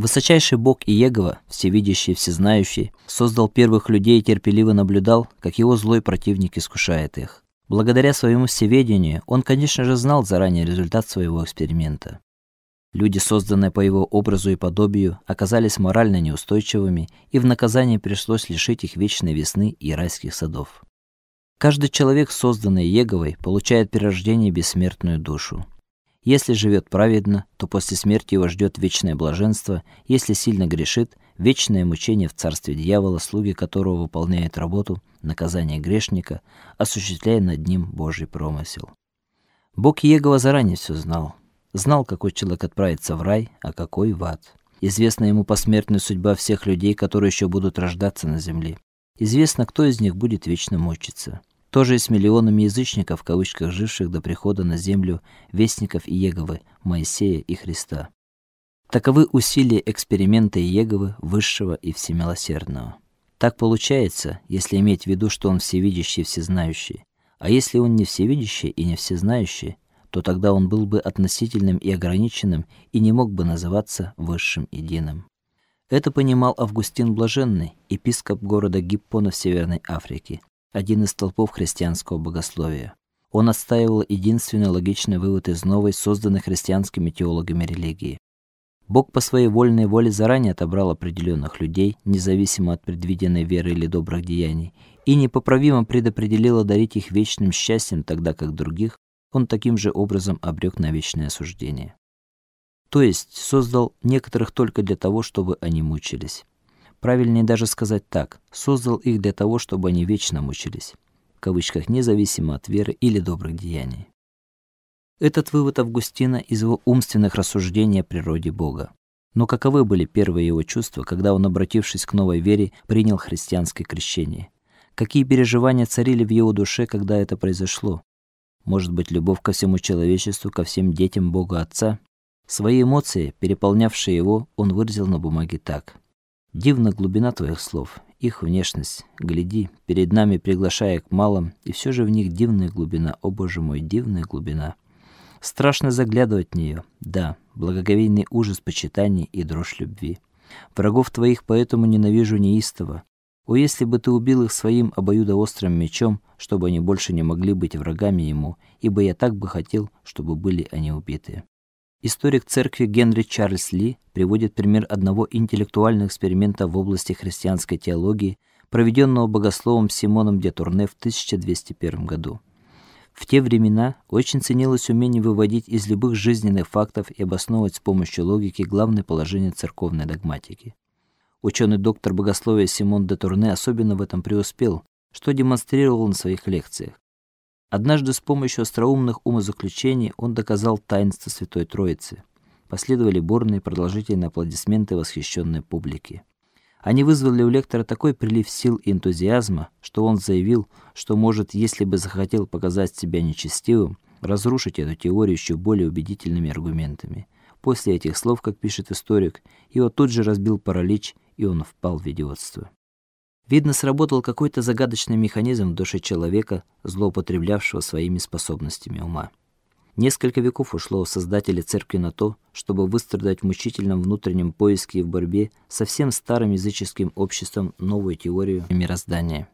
Высочайший Бог Иегова, всевидящий, всезнающий, создал первых людей и терпеливо наблюдал, как его злой противник искушает их. Благодаря своему всеведению, он, конечно же, знал заранее результат своего эксперимента. Люди, созданные по его образу и подобию, оказались морально неустойчивыми, и в наказание пришлось лишить их вечной весны и райских садов. Каждый человек, созданный Еговой, получает при рождении бессмертную душу. Если живет праведно, то после смерти его ждет вечное блаженство, если сильно грешит, вечное мучение в царстве дьявола, слуги которого выполняют работу наказания грешника, осуществляя над ним Божий промысел. Бог Иегова заранее все знал. Знал, какой человек отправится в рай, а какой в ад. Известна ему посмертная судьба всех людей, которые еще будут рождаться на земле. Известно, кто из них будет вечно мучиться. Тоже и с миллионами язычников, в кавычках, живших до прихода на землю вестников Иеговы, Моисея и Христа. Таковы усилия эксперимента Иеговы, высшего и всемилосердного. Так получается, если иметь в виду, что он всевидящий и всезнающий. А если он не всевидящий и не всезнающий, то тогда он был бы относительным и ограниченным и не мог бы называться высшим единым. Это понимал Августин Блаженный, епископ города Гиппона в Северной Африке, один из столпов христианского богословия. Он отстаивал единственный логичный вывод из новой, созданной христианскими теологами религии. Бог по своей вольной воле заранее отобрал определенных людей, независимо от предвиденной веры или добрых деяний, и непоправимо предопределил одарить их вечным счастьем, тогда как других он таким же образом обрек на вечное осуждение. То есть создал некоторых только для того, чтобы они мучились. Правильнее даже сказать так: создал их для того, чтобы они вечно мучились, в кавычках независимо от веры или добрых деяний. Этот вывод Августина из его умственных рассуждений о природе Бога. Но каковы были первые его чувства, когда он, обратившись к новой вере, принял христианское крещение? Какие переживания царили в его душе, когда это произошло? Может быть, любовь ко всему человечеству, ко всем детям Бога Отца? Свои эмоции, переполнявшие его, он выразил на бумаге так: Дивна глубина твоих слов, их внешность. Гляди, перед нами приглашая к малым, и все же в них дивная глубина, о Боже мой, дивная глубина. Страшно заглядывать в нее. Да, благоговейный ужас почитания и дрожь любви. Врагов твоих поэтому ненавижу неистово. О, если бы ты убил их своим обоюдоострым мечом, чтобы они больше не могли быть врагами ему, ибо я так бы хотел, чтобы были они убиты. Историк церкви Генри Чарльз Ли приводит пример одного интеллектуального эксперимента в области христианской теологии, проведенного богословом Симоном де Турне в 1201 году. В те времена очень ценилось умение выводить из любых жизненных фактов и обосновывать с помощью логики главное положение церковной догматики. Ученый доктор богословия Симон де Турне особенно в этом преуспел, что демонстрировал на своих лекциях. Однажды с помощью остроумных умозаключений он доказал таинство Святой Троицы. Последовали бурные продолжительные аплодисменты восхищенной публики. Они вызвали у лектора такой прилив сил и энтузиазма, что он заявил, что может, если бы захотел показать себя нечестивым, разрушить эту теорию еще более убедительными аргументами. После этих слов, как пишет историк, его тут же разбил паралич, и он впал в идиотство. Видно, сработал какой-то загадочный механизм в душе человека, злоупотреблявшего своими способностями ума. Несколько веков ушло у создателей церкви на то, чтобы выстрадать в мучительном внутреннем поиске и в борьбе со всем старым языческим обществом новую теорию мироздания.